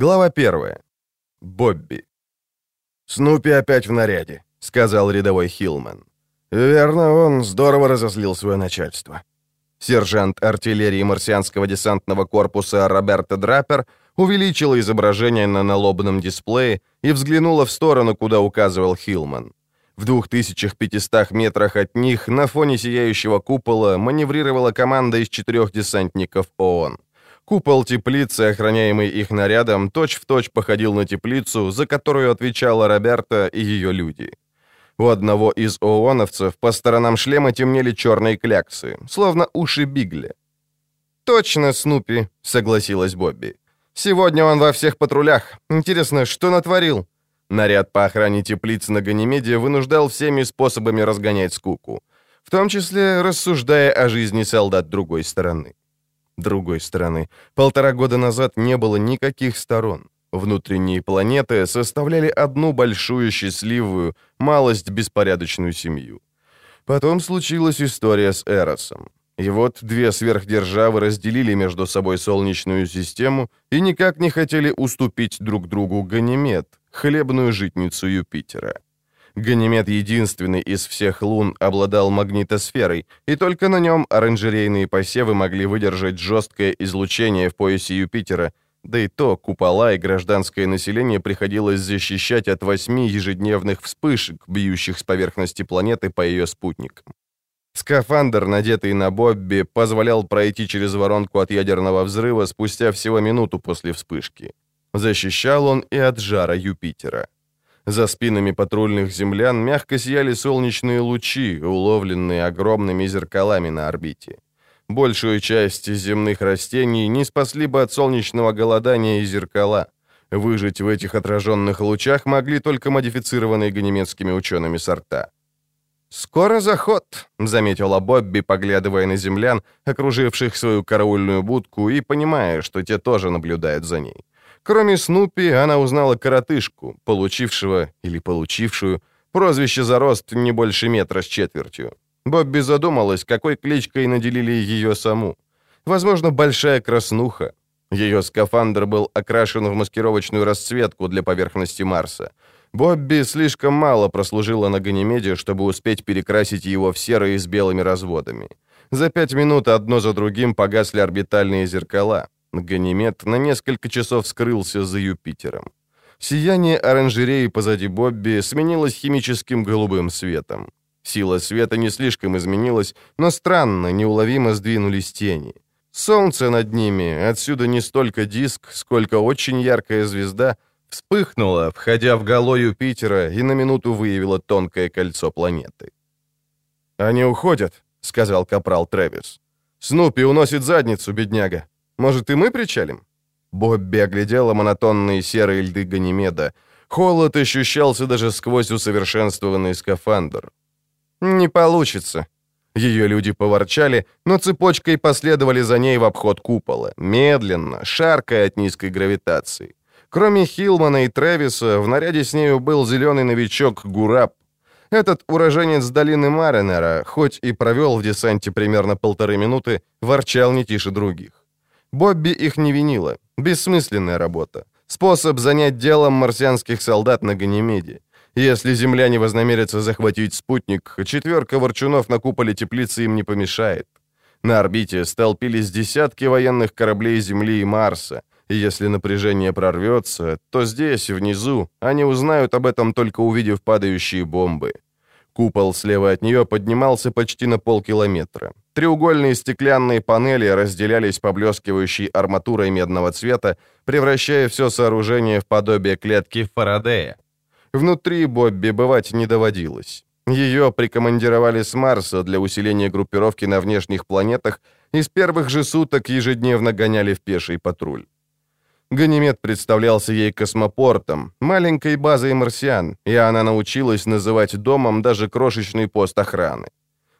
Глава 1. Бобби. «Снупи опять в наряде», — сказал рядовой Хилман. «Верно, он здорово разозлил свое начальство». Сержант артиллерии марсианского десантного корпуса Роберто Драпер увеличила изображение на налобном дисплее и взглянула в сторону, куда указывал Хилман. В 2500 метрах от них на фоне сияющего купола маневрировала команда из четырех десантников ООН. Купол теплицы, охраняемый их нарядом, точь-в-точь точь походил на теплицу, за которую отвечала Роберта и ее люди. У одного из ООНовцев по сторонам шлема темнели черные кляксы, словно уши Бигли. «Точно, Снупи», — согласилась Бобби. «Сегодня он во всех патрулях. Интересно, что натворил?» Наряд по охране теплиц на Ганимеде вынуждал всеми способами разгонять скуку, в том числе рассуждая о жизни солдат другой стороны. Другой стороны, полтора года назад не было никаких сторон. Внутренние планеты составляли одну большую счастливую, малость беспорядочную семью. Потом случилась история с Эросом. И вот две сверхдержавы разделили между собой Солнечную систему и никак не хотели уступить друг другу Ганимед, хлебную житницу Юпитера. Ганимед единственный из всех лун обладал магнитосферой, и только на нем оранжерейные посевы могли выдержать жесткое излучение в поясе Юпитера, да и то купола и гражданское население приходилось защищать от восьми ежедневных вспышек, бьющих с поверхности планеты по ее спутникам. Скафандр, надетый на Бобби, позволял пройти через воронку от ядерного взрыва спустя всего минуту после вспышки. Защищал он и от жара Юпитера. За спинами патрульных землян мягко сияли солнечные лучи, уловленные огромными зеркалами на орбите. Большую часть земных растений не спасли бы от солнечного голодания и зеркала. Выжить в этих отраженных лучах могли только модифицированные ганемецкими учеными сорта. «Скоро заход», — заметила Бобби, поглядывая на землян, окруживших свою караульную будку, и понимая, что те тоже наблюдают за ней. Кроме Снупи, она узнала коротышку, получившего или получившую прозвище за рост не больше метра с четвертью. Бобби задумалась, какой кличкой наделили ее саму. Возможно, большая краснуха. Ее скафандр был окрашен в маскировочную расцветку для поверхности Марса. Бобби слишком мало прослужила на Ганимеде, чтобы успеть перекрасить его в серые с белыми разводами. За пять минут одно за другим погасли орбитальные зеркала. Ганимед на несколько часов скрылся за Юпитером. Сияние оранжереи позади Бобби сменилось химическим голубым светом. Сила света не слишком изменилась, но странно, неуловимо сдвинулись тени. Солнце над ними, отсюда не столько диск, сколько очень яркая звезда, вспыхнула, входя в гало Юпитера, и на минуту выявила тонкое кольцо планеты. «Они уходят», — сказал капрал Трэвис. «Снупи уносит задницу, бедняга. Может, и мы причалим?» Бобби оглядела монотонные серые льды Ганимеда. Холод ощущался даже сквозь усовершенствованный скафандр. «Не получится». Ее люди поворчали, но цепочкой последовали за ней в обход купола, медленно, шаркая от низкой гравитации. Кроме Хилмана и Трэвиса, в наряде с нею был зеленый новичок Гураб. Этот уроженец долины Маринера, хоть и провел в десанте примерно полторы минуты, ворчал не тише других. Бобби их не винила. Бессмысленная работа. Способ занять делом марсианских солдат на Ганимеде. Если земляне вознамерятся захватить спутник, четверка ворчунов на куполе теплицы им не помешает. На орбите столпились десятки военных кораблей Земли и Марса, и если напряжение прорвется, то здесь, внизу, они узнают об этом, только увидев падающие бомбы. Купол слева от нее поднимался почти на полкилометра. Треугольные стеклянные панели разделялись поблескивающей арматурой медного цвета, превращая все сооружение в подобие клетки Фарадея. Внутри Бобби бывать не доводилось. Ее прикомандировали с Марса для усиления группировки на внешних планетах и с первых же суток ежедневно гоняли в пеший патруль. Ганимед представлялся ей космопортом, маленькой базой марсиан, и она научилась называть домом даже крошечный пост охраны.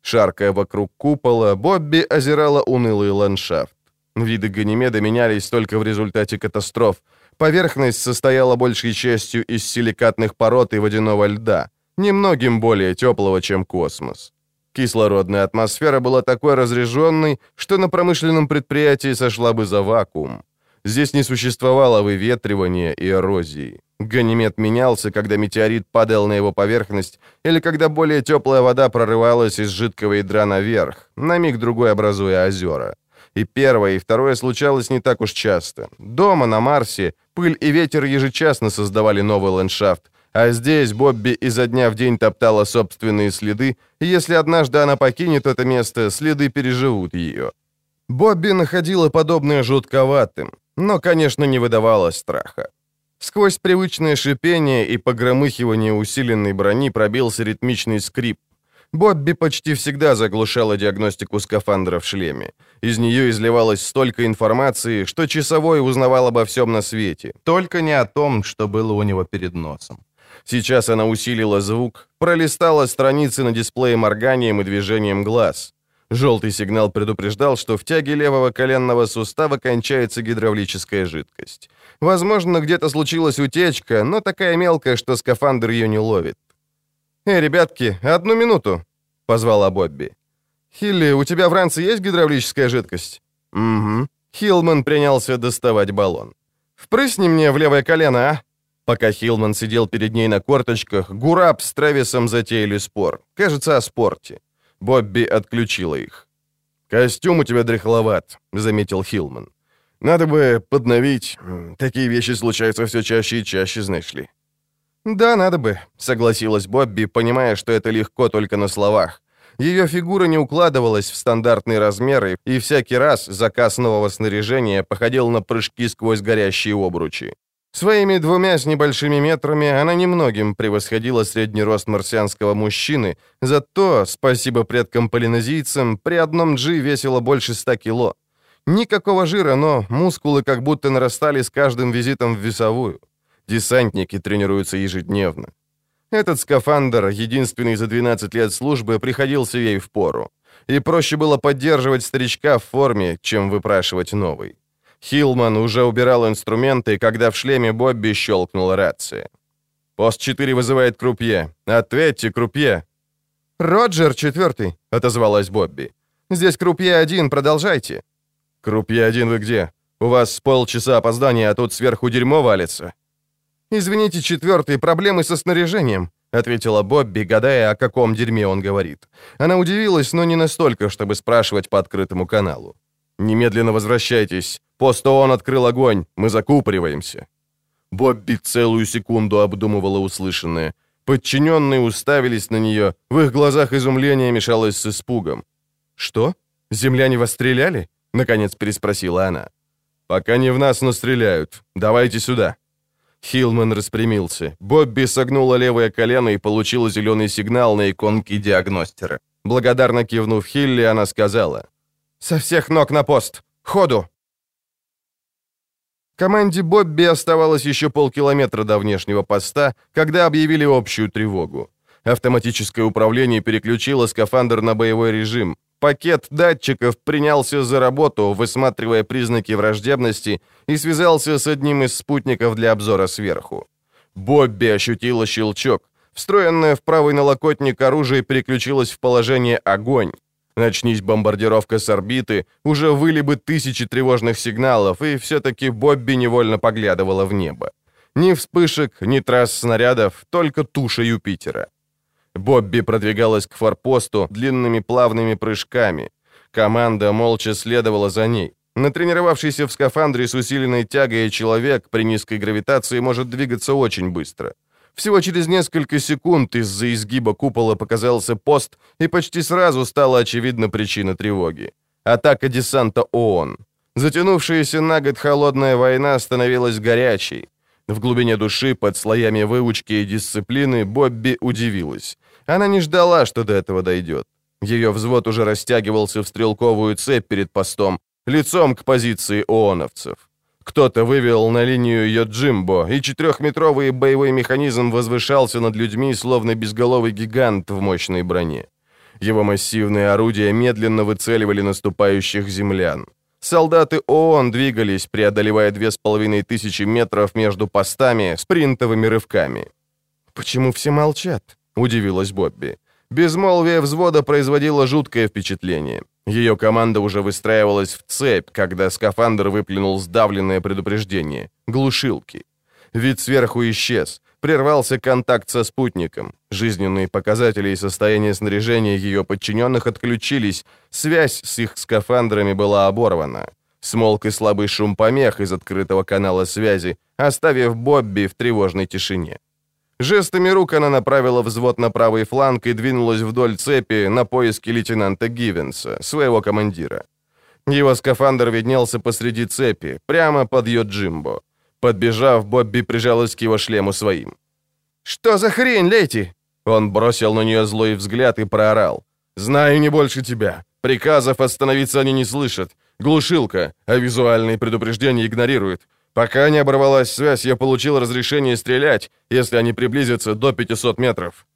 Шаркая вокруг купола, Бобби озирала унылый ландшафт. Виды Ганимеда менялись только в результате катастроф. Поверхность состояла большей частью из силикатных пород и водяного льда, немногим более теплого, чем космос. Кислородная атмосфера была такой разреженной, что на промышленном предприятии сошла бы за вакуум. Здесь не существовало выветривания и эрозии. Ганимед менялся, когда метеорит падал на его поверхность, или когда более теплая вода прорывалась из жидкого ядра наверх, на миг другой образуя озера. И первое, и второе случалось не так уж часто. Дома, на Марсе, пыль и ветер ежечасно создавали новый ландшафт, а здесь Бобби изо дня в день топтала собственные следы, и если однажды она покинет это место, следы переживут ее. Бобби находила подобное жутковатым, но, конечно, не выдавала страха. Сквозь привычное шипение и погромыхивание усиленной брони пробился ритмичный скрип. Бобби почти всегда заглушала диагностику скафандра в шлеме. Из нее изливалось столько информации, что часовой узнавал обо всем на свете, только не о том, что было у него перед носом. Сейчас она усилила звук, пролистала страницы на дисплее морганием и движением глаз. Желтый сигнал предупреждал, что в тяге левого коленного сустава кончается гидравлическая жидкость. Возможно, где-то случилась утечка, но такая мелкая, что скафандр ее не ловит. «Эй, ребятки, одну минуту!» — позвала Бобби. «Хилли, у тебя в ранце есть гидравлическая жидкость?» «Угу». Хилман принялся доставать баллон. «Впрысни мне в левое колено, а?» Пока Хилман сидел перед ней на корточках, Гураб с Трэвисом затеяли спор. Кажется, о спорте. Бобби отключила их. «Костюм у тебя дряхловат», — заметил Хилман. «Надо бы подновить. Такие вещи случаются все чаще и чаще, знаешь ли». «Да, надо бы», — согласилась Бобби, понимая, что это легко только на словах. Ее фигура не укладывалась в стандартные размеры, и всякий раз заказ нового снаряжения походил на прыжки сквозь горящие обручи. Своими двумя с небольшими метрами она немногим превосходила средний рост марсианского мужчины, зато, спасибо предкам-полинезийцам, при одном джи весила больше ста кило. Никакого жира, но мускулы как будто нарастали с каждым визитом в весовую. Десантники тренируются ежедневно. Этот скафандр, единственный за 12 лет службы, приходился ей в пору. И проще было поддерживать старичка в форме, чем выпрашивать новый. Хилман уже убирал инструменты, когда в шлеме Бобби щелкнула рация. «Пост 4 вызывает крупье. Ответьте, крупье!» «Роджер, четвертый», — отозвалась Бобби. «Здесь крупье один, продолжайте». «Крупье один вы где? У вас полчаса опоздания, а тут сверху дерьмо валится». «Извините, четвертый, проблемы со снаряжением», — ответила Бобби, гадая, о каком дерьме он говорит. Она удивилась, но не настолько, чтобы спрашивать по открытому каналу. «Немедленно возвращайтесь. Пост ООН открыл огонь. Мы закупориваемся». Бобби целую секунду обдумывала услышанное. Подчиненные уставились на нее. В их глазах изумление мешалось с испугом. «Что? Земляне вас стреляли?» — наконец переспросила она. «Пока не в нас, но стреляют. Давайте сюда». Хилман распрямился. Бобби согнула левое колено и получила зеленый сигнал на иконке диагностера. Благодарно кивнув Хилли, она сказала. «Со всех ног на пост! Ходу!» Команде Бобби оставалось еще полкилометра до внешнего поста, когда объявили общую тревогу. Автоматическое управление переключило скафандр на боевой режим. Пакет датчиков принялся за работу, высматривая признаки враждебности, и связался с одним из спутников для обзора сверху. Бобби ощутила щелчок. Встроенное в правый налокотник оружие переключилось в положение «Огонь». Начнись бомбардировка с орбиты, уже выли бы тысячи тревожных сигналов, и все-таки Бобби невольно поглядывала в небо. Ни вспышек, ни трасс снарядов, только туша Юпитера. Бобби продвигалась к форпосту длинными плавными прыжками. Команда молча следовала за ней. Натренировавшийся в скафандре с усиленной тягой человек при низкой гравитации может двигаться очень быстро. Всего через несколько секунд из-за изгиба купола показался пост, и почти сразу стала очевидна причина тревоги. Атака десанта ООН. Затянувшаяся на год холодная война становилась горячей. В глубине души, под слоями выучки и дисциплины, Бобби удивилась. Она не ждала, что до этого дойдет. Ее взвод уже растягивался в стрелковую цепь перед постом, лицом к позиции ООНовцев. Кто-то вывел на линию Йоджимбо, и четырехметровый боевой механизм возвышался над людьми, словно безголовый гигант в мощной броне. Его массивные орудия медленно выцеливали наступающих землян. Солдаты ООН двигались, преодолевая две с половиной тысячи метров между постами спринтовыми рывками. «Почему все молчат?» — удивилась Бобби. Безмолвие взвода производило жуткое впечатление. Ее команда уже выстраивалась в цепь, когда скафандр выплюнул сдавленное предупреждение — глушилки. Вид сверху исчез, прервался контакт со спутником. Жизненные показатели и состояние снаряжения ее подчиненных отключились, связь с их скафандрами была оборвана. Смолк и слабый шум помех из открытого канала связи, оставив Бобби в тревожной тишине. Жестами рук она направила взвод на правый фланг и двинулась вдоль цепи на поиски лейтенанта Гивенса, своего командира. Его скафандр виднелся посреди цепи, прямо под ее Джимбо. Подбежав, Бобби прижалась к его шлему своим. «Что за хрень, Лейти?» Он бросил на нее злой взгляд и проорал. «Знаю не больше тебя. Приказов остановиться они не слышат. Глушилка, а визуальные предупреждения игнорируют. Пока не оборвалась связь, я получил разрешение стрелять, если они приблизятся до 500 метров.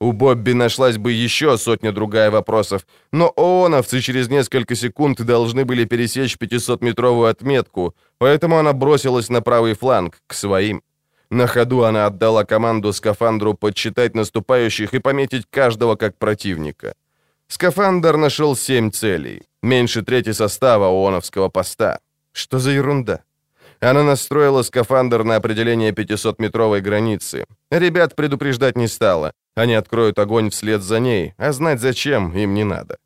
У Бобби нашлась бы еще сотня-другая вопросов, но ООНовцы через несколько секунд должны были пересечь 500-метровую отметку, поэтому она бросилась на правый фланг, к своим. На ходу она отдала команду скафандру подсчитать наступающих и пометить каждого как противника. Скафандр нашел семь целей, меньше трети состава ООНовского поста. Что за ерунда? Она настроила скафандр на определение 500-метровой границы. Ребят предупреждать не стала. Они откроют огонь вслед за ней, а знать зачем им не надо.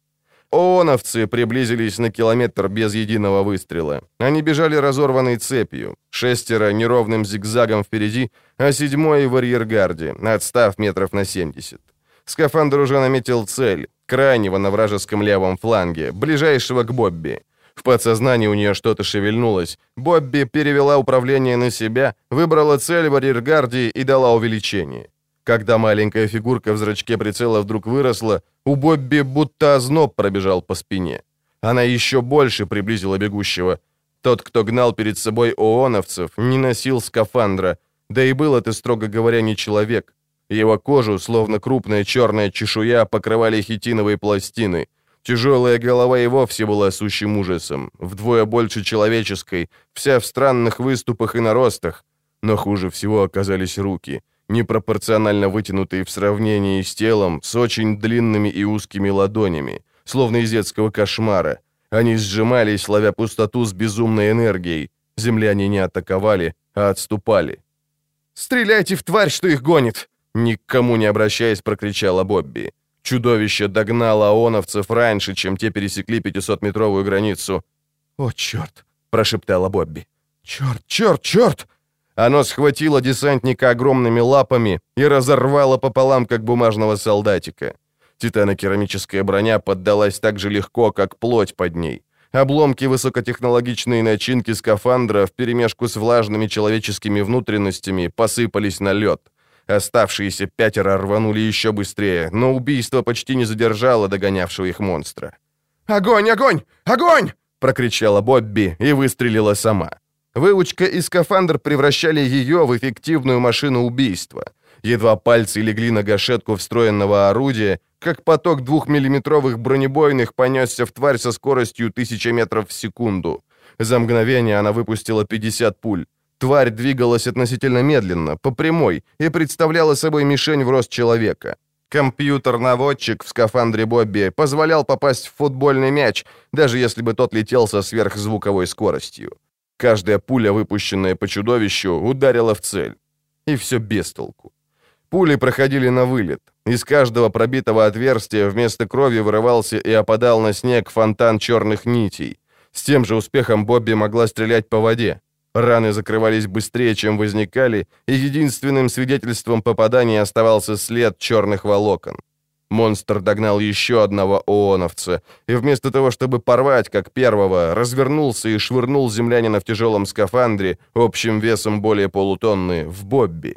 ООНовцы приблизились на километр без единого выстрела. Они бежали разорванной цепью. Шестеро неровным зигзагом впереди, а седьмой в арьергарде, отстав метров на 70. Скафандр уже наметил цель, крайнего на вражеском левом фланге, ближайшего к Бобби. В подсознании у нее что-то шевельнулось. Бобби перевела управление на себя, выбрала цель в арьергарде и дала увеличение. Когда маленькая фигурка в зрачке прицела вдруг выросла, у Бобби будто озноб пробежал по спине. Она еще больше приблизила бегущего. Тот, кто гнал перед собой ООНовцев, не носил скафандра, да и был это, строго говоря, не человек. Его кожу, словно крупная черная чешуя, покрывали хитиновые пластины — Тяжелая голова и вовсе была сущим ужасом, вдвое больше человеческой, вся в странных выступах и наростах. Но хуже всего оказались руки, непропорционально вытянутые в сравнении с телом, с очень длинными и узкими ладонями, словно из детского кошмара. Они сжимались, ловя пустоту с безумной энергией. Земляне не атаковали, а отступали. «Стреляйте в тварь, что их гонит!» Никому не обращаясь, прокричала Бобби. Чудовище догнало ооновцев раньше, чем те пересекли 500-метровую границу. «О, черт!» — прошептала Бобби. «Черт, черт, черт!» Оно схватило десантника огромными лапами и разорвало пополам, как бумажного солдатика. Титано-керамическая броня поддалась так же легко, как плоть под ней. Обломки высокотехнологичной начинки скафандра вперемешку с влажными человеческими внутренностями посыпались на лед. Оставшиеся пятеро рванули еще быстрее, но убийство почти не задержало догонявшего их монстра. «Огонь, огонь, огонь!» — прокричала Бобби и выстрелила сама. Выучка и скафандр превращали ее в эффективную машину убийства. Едва пальцы легли на гашетку встроенного орудия, как поток двухмиллиметровых бронебойных понесся в тварь со скоростью 1000 метров в секунду. За мгновение она выпустила 50 пуль. Тварь двигалась относительно медленно, по прямой, и представляла собой мишень в рост человека. Компьютер-наводчик в скафандре Бобби позволял попасть в футбольный мяч, даже если бы тот летел со сверхзвуковой скоростью. Каждая пуля, выпущенная по чудовищу, ударила в цель. И все без толку. Пули проходили на вылет. Из каждого пробитого отверстия вместо крови вырывался и опадал на снег фонтан черных нитей. С тем же успехом Бобби могла стрелять по воде. Раны закрывались быстрее, чем возникали, и единственным свидетельством попадания оставался след черных волокон. Монстр догнал еще одного ооновца, и вместо того, чтобы порвать, как первого, развернулся и швырнул землянина в тяжелом скафандре, общим весом более полутонны, в Бобби.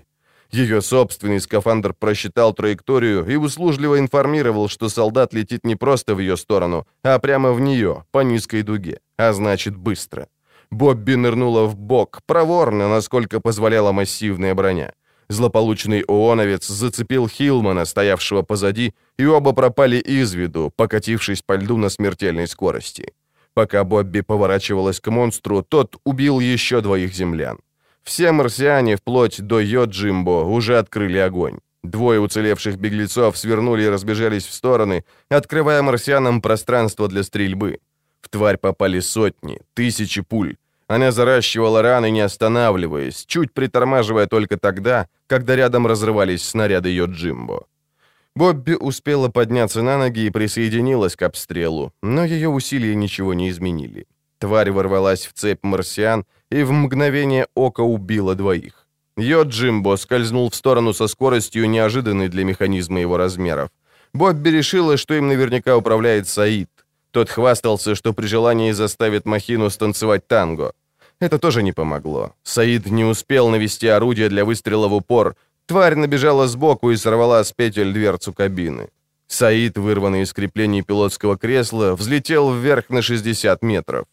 Ее собственный скафандр просчитал траекторию и услужливо информировал, что солдат летит не просто в ее сторону, а прямо в нее, по низкой дуге, а значит быстро. Бобби нырнула в бок, проворно, насколько позволяла массивная броня. Злополучный ооновец зацепил Хилмана, стоявшего позади, и оба пропали из виду, покатившись по льду на смертельной скорости. Пока Бобби поворачивалась к монстру, тот убил еще двоих землян. Все марсиане, вплоть до Йоджимбо, уже открыли огонь. Двое уцелевших беглецов свернули и разбежались в стороны, открывая марсианам пространство для стрельбы. Тварь попали сотни, тысячи пуль. Она заращивала раны, не останавливаясь, чуть притормаживая только тогда, когда рядом разрывались снаряды ее Джимбо. Бобби успела подняться на ноги и присоединилась к обстрелу, но ее усилия ничего не изменили. Тварь ворвалась в цепь марсиан и в мгновение ока убила двоих. Ее Джимбо скользнул в сторону со скоростью, неожиданной для механизма его размеров. Бобби решила, что им наверняка управляет Саид. Тот хвастался, что при желании заставит махину станцевать танго. Это тоже не помогло. Саид не успел навести орудие для выстрела в упор. Тварь набежала сбоку и сорвала с петель дверцу кабины. Саид, вырванный из креплений пилотского кресла, взлетел вверх на 60 метров.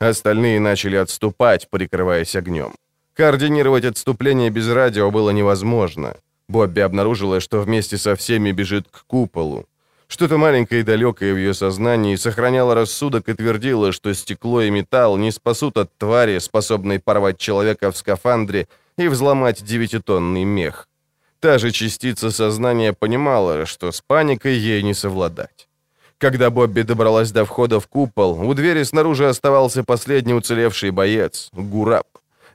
Остальные начали отступать, прикрываясь огнем. Координировать отступление без радио было невозможно. Бобби обнаружила, что вместе со всеми бежит к куполу. Что-то маленькое и далекое в ее сознании сохраняло рассудок и твердило, что стекло и металл не спасут от твари, способной порвать человека в скафандре и взломать девятитонный мех. Та же частица сознания понимала, что с паникой ей не совладать. Когда Бобби добралась до входа в купол, у двери снаружи оставался последний уцелевший боец — Гураб.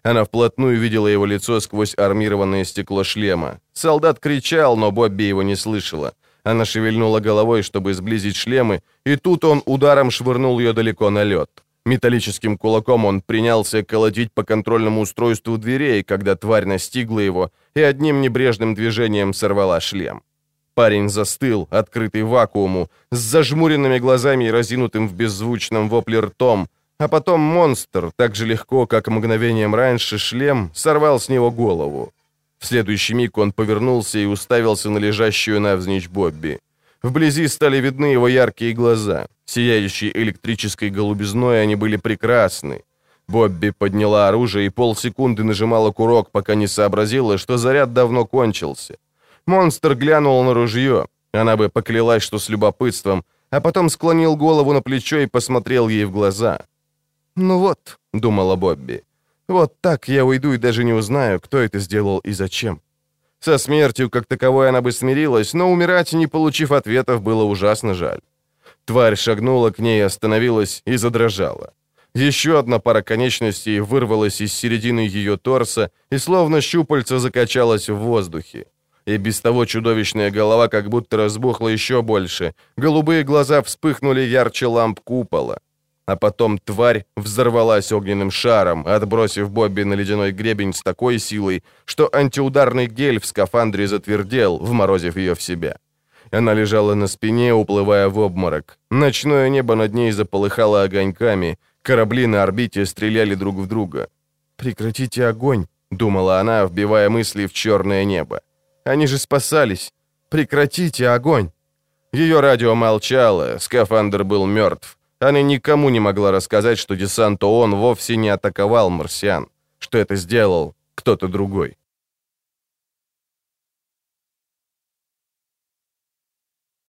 Она вплотную видела его лицо сквозь армированное стекло шлема. Солдат кричал, но Бобби его не слышала — она шевельнула головой, чтобы сблизить шлемы, и тут он ударом швырнул ее далеко на лед. Металлическим кулаком он принялся колотить по контрольному устройству дверей, когда тварь настигла его и одним небрежным движением сорвала шлем. Парень застыл, открытый вакууму, с зажмуренными глазами и разинутым в беззвучном вопле ртом, а потом монстр, так же легко, как мгновением раньше, шлем сорвал с него голову. В следующий миг он повернулся и уставился на лежащую навзничь Бобби. Вблизи стали видны его яркие глаза. Сияющие электрической голубизной они были прекрасны. Бобби подняла оружие и полсекунды нажимала курок, пока не сообразила, что заряд давно кончился. Монстр глянул на ружье. Она бы поклялась, что с любопытством, а потом склонил голову на плечо и посмотрел ей в глаза. «Ну вот», — думала Бобби, — вот так я уйду и даже не узнаю, кто это сделал и зачем. Со смертью как таковой она бы смирилась, но умирать, не получив ответов, было ужасно жаль. Тварь шагнула к ней, остановилась и задрожала. Еще одна пара конечностей вырвалась из середины ее торса и словно щупальца закачалась в воздухе. И без того чудовищная голова как будто разбухла еще больше. Голубые глаза вспыхнули ярче ламп купола. А потом тварь взорвалась огненным шаром, отбросив Бобби на ледяной гребень с такой силой, что антиударный гель в скафандре затвердел, вморозив ее в себя. Она лежала на спине, уплывая в обморок. Ночное небо над ней заполыхало огоньками, корабли на орбите стреляли друг в друга. «Прекратите огонь», — думала она, вбивая мысли в черное небо. «Они же спасались! Прекратите огонь!» Ее радио молчало, скафандр был мертв. Она никому не могла рассказать, что десант ООН вовсе не атаковал марсиан, что это сделал кто-то другой.